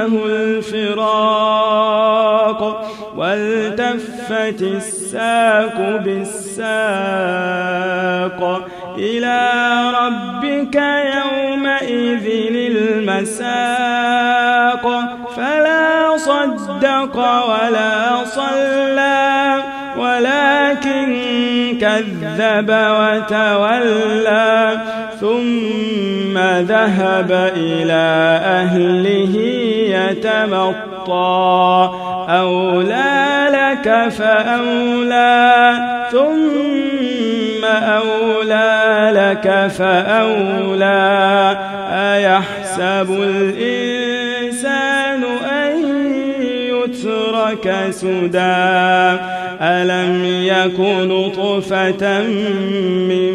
أنه الفراق والتفت الساق بالساق إلى ربك يومئذ المساق. فلا صدق ولا صلى ولكن كذب وتولى. ثم ذهب إلى أهله يتمطى. أولى لك فأولى ثم أولى لك فأولى. أيحسب الإنسان أن يترك سدى؟ ألم يكن طفة من